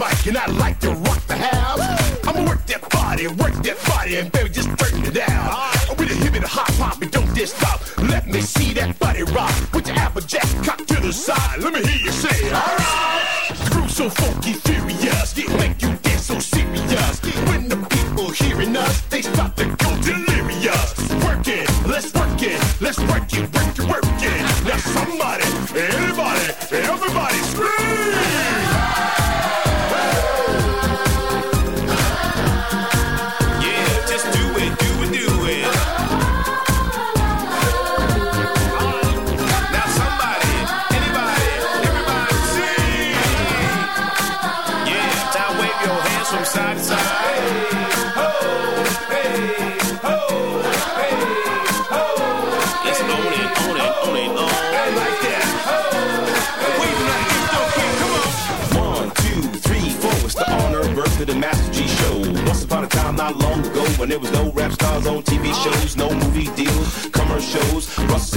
Mic, and I like to rock the house. I'ma work that body, work that body, and baby, just turn it down. Right. With a hip and a hop hop, and don't just stop. Let me see that body rock. Put your applejack cock to the side. Let me hear you say, alright. The so funky, furious, it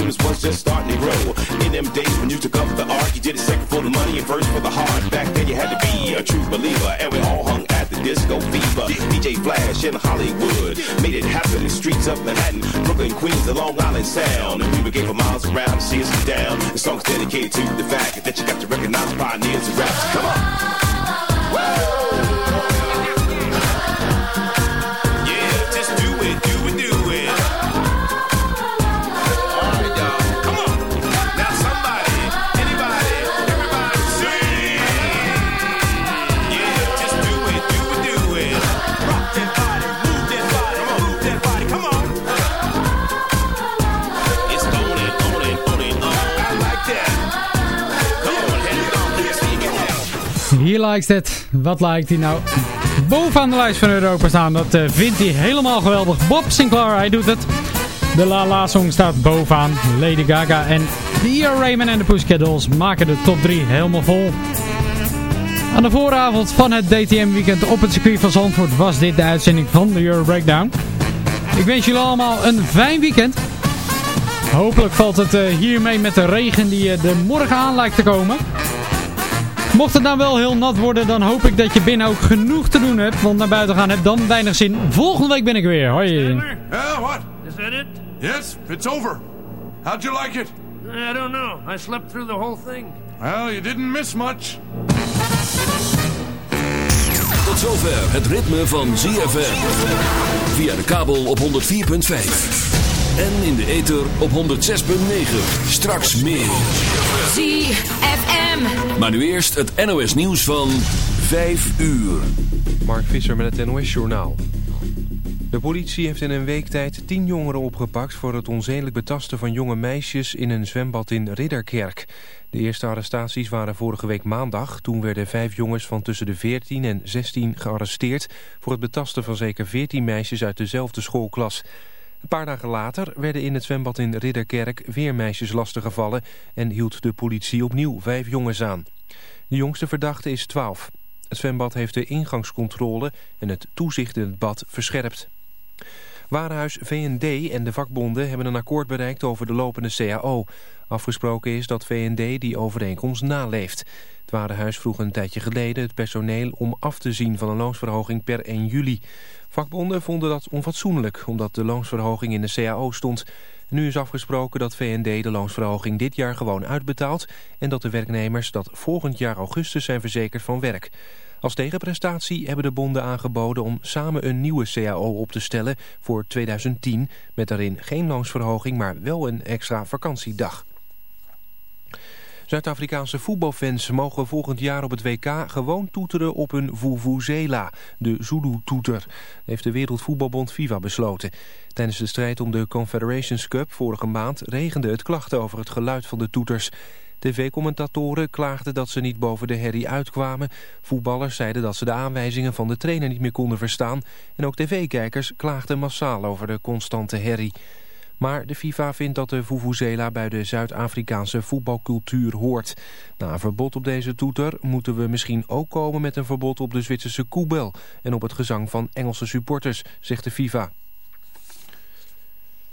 Simmons was just starting to grow. In them days when you took up the art, you did it second for the money and first for the heart. Back then you had to be a true believer, and we all hung at the disco fever. DJ Flash in Hollywood made it happen in the streets of Manhattan, Brooklyn, Queens, the Long Island Sound. And we were gave for miles around see us down. The song's dedicated to the fact that you got to recognize pioneers and raps. Come on. Whoa! Hier lijkt het. Wat lijkt hij nou? Bovenaan de lijst van Europa staan. Dat uh, vindt hij helemaal geweldig. Bob Sinclair, hij doet het. De La La Song staat bovenaan. Lady Gaga en Dio Raymond en de Pussycat Dolls maken de top 3 helemaal vol. Aan de vooravond van het DTM weekend op het circuit van Zandvoort was dit de uitzending van de Euro Breakdown. Ik wens jullie allemaal een fijn weekend. Hopelijk valt het uh, hiermee met de regen die er morgen aan lijkt te komen. Mocht het nou wel heel nat worden, dan hoop ik dat je binnen ook genoeg te doen hebt. Want naar buiten gaan heeft dan weinig zin. Volgende week ben ik weer. Hoi. Yeah, what? Is that it? Yes, it's over. How'd you like it? I don't know. I slept through the whole thing. Well, you didn't miss much. Tot zover het ritme van ZFM. Via de kabel op 104.5. En in de ether op 106.9. Straks meer. ZFM. Maar nu eerst het NOS nieuws van 5 uur. Mark Visser met het NOS Journaal. De politie heeft in een week tijd tien jongeren opgepakt... voor het onzedelijk betasten van jonge meisjes in een zwembad in Ridderkerk. De eerste arrestaties waren vorige week maandag. Toen werden vijf jongens van tussen de 14 en 16 gearresteerd... voor het betasten van zeker 14 meisjes uit dezelfde schoolklas... Een paar dagen later werden in het zwembad in Ridderkerk weer meisjes lastiggevallen en hield de politie opnieuw vijf jongens aan. De jongste verdachte is 12. Het zwembad heeft de ingangscontrole en het toezicht in het bad verscherpt. Warenhuis V&D en de vakbonden hebben een akkoord bereikt over de lopende CAO. Afgesproken is dat V&D die overeenkomst naleeft. Het Warenhuis vroeg een tijdje geleden het personeel om af te zien van een loonsverhoging per 1 juli. Vakbonden vonden dat onfatsoenlijk omdat de loonsverhoging in de CAO stond. Nu is afgesproken dat VND de loonsverhoging dit jaar gewoon uitbetaalt... en dat de werknemers dat volgend jaar augustus zijn verzekerd van werk. Als tegenprestatie hebben de bonden aangeboden om samen een nieuwe CAO op te stellen voor 2010... met daarin geen loonsverhoging, maar wel een extra vakantiedag. Zuid-Afrikaanse voetbalfans mogen volgend jaar op het WK gewoon toeteren op een vuvuzela, de Zulu-toeter, heeft de Wereldvoetbalbond FIFA besloten. Tijdens de strijd om de Confederations Cup vorige maand regende het klachten over het geluid van de toeters. TV-commentatoren klaagden dat ze niet boven de herrie uitkwamen. Voetballers zeiden dat ze de aanwijzingen van de trainer niet meer konden verstaan. En ook tv-kijkers klaagden massaal over de constante herrie. Maar de FIFA vindt dat de Vuvuzela bij de Zuid-Afrikaanse voetbalcultuur hoort. Na een verbod op deze toeter moeten we misschien ook komen met een verbod op de Zwitserse koebel... en op het gezang van Engelse supporters, zegt de FIFA.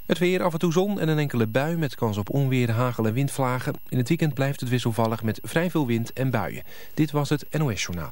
Het weer af en toe zon en een enkele bui met kans op onweer, hagel en windvlagen. In het weekend blijft het wisselvallig met vrij veel wind en buien. Dit was het NOS Journaal.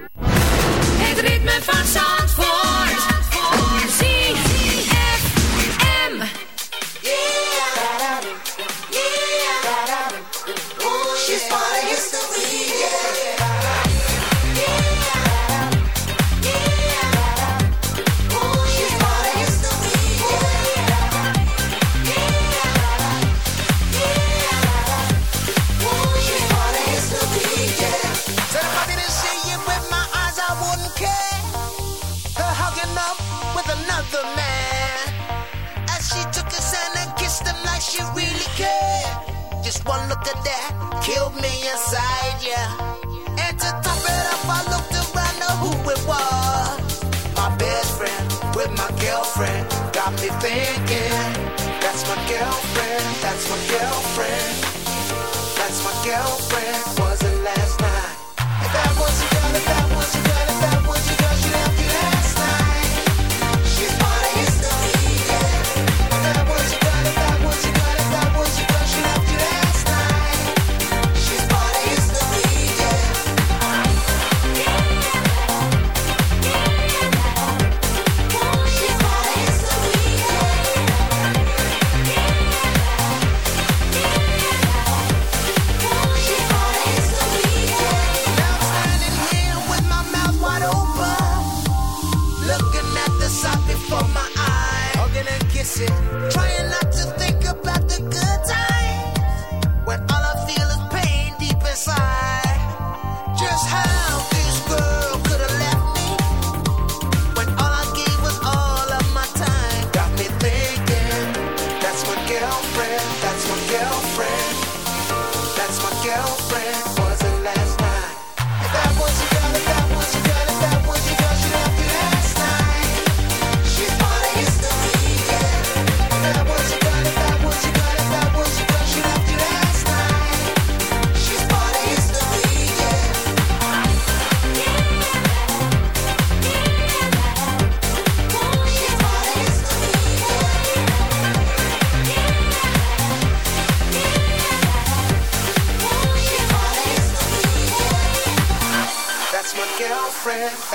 girlfriend. That's my girlfriend.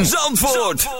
ZFM Zandvoort.